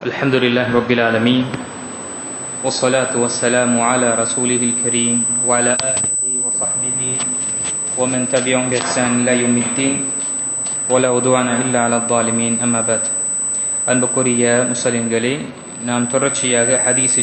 الحمد لله رب العالمين والصلاة والسلام على رسوله الكريم وعلى آله وصحبه ومن تبعهم بإحسان لا يوم الدين ولا عدوان إلا على الظالمين أما بعد. أنبكوريا مسلم قلي نام ترتشي هذا حديث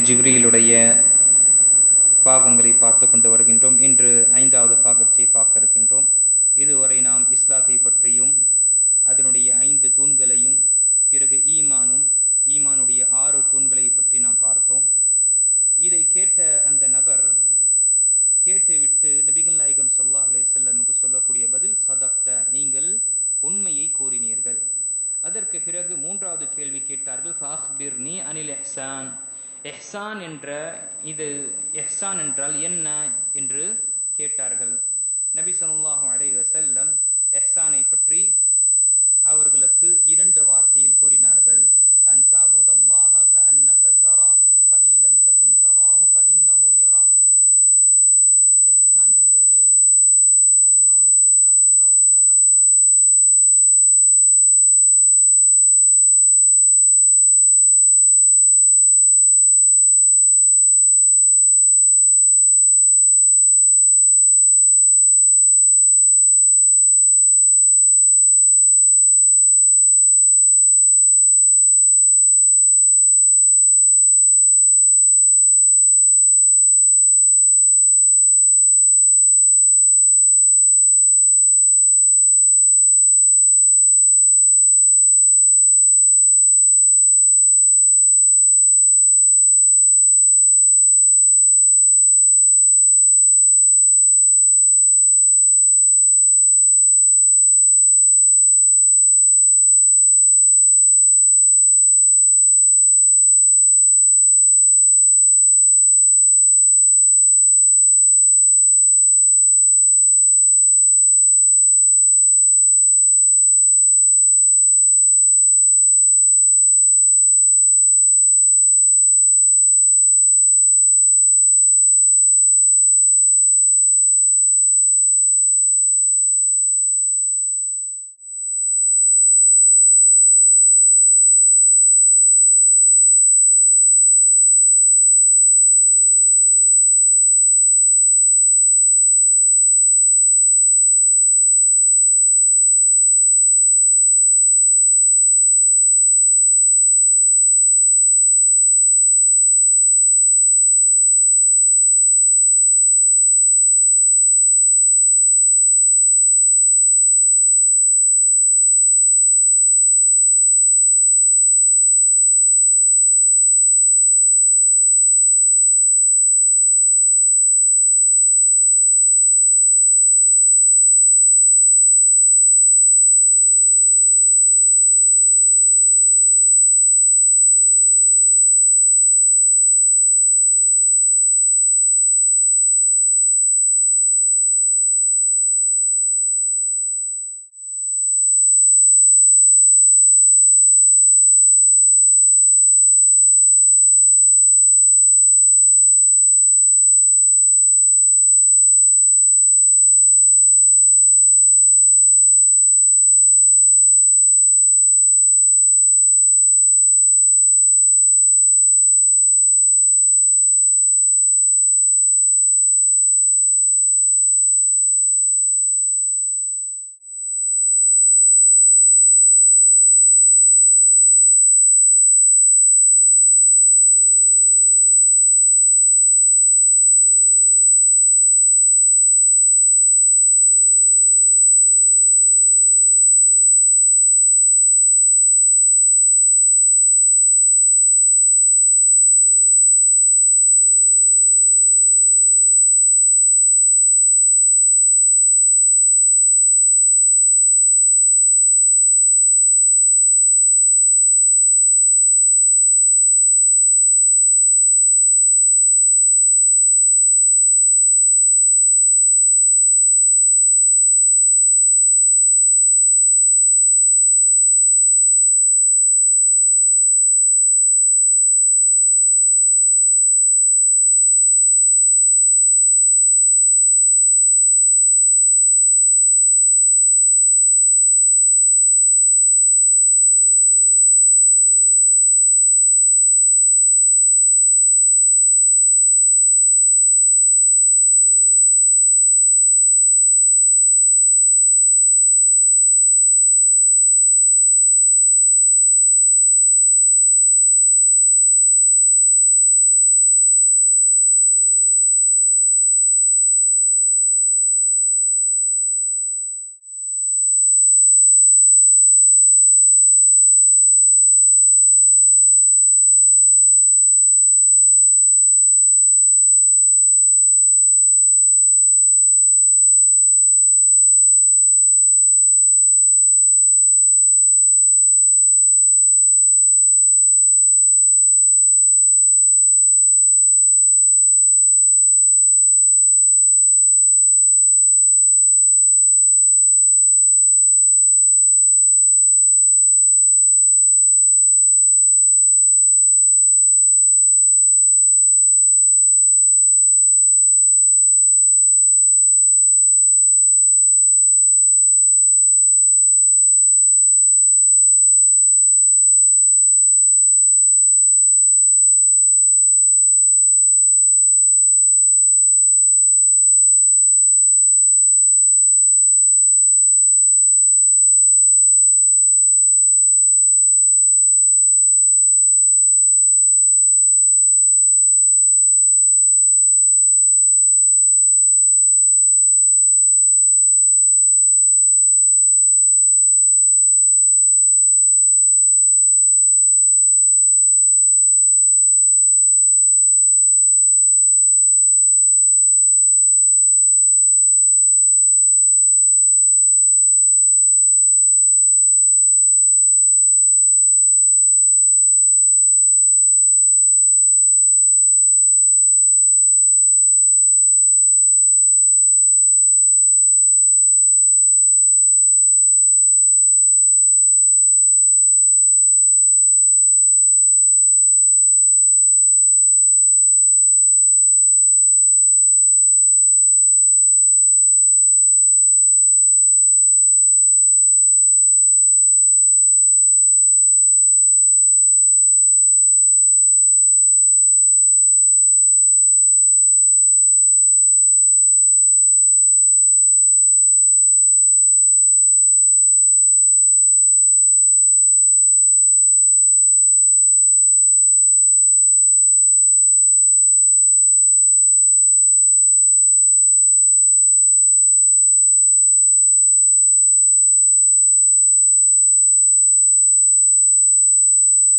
இன்சான் என்ற இது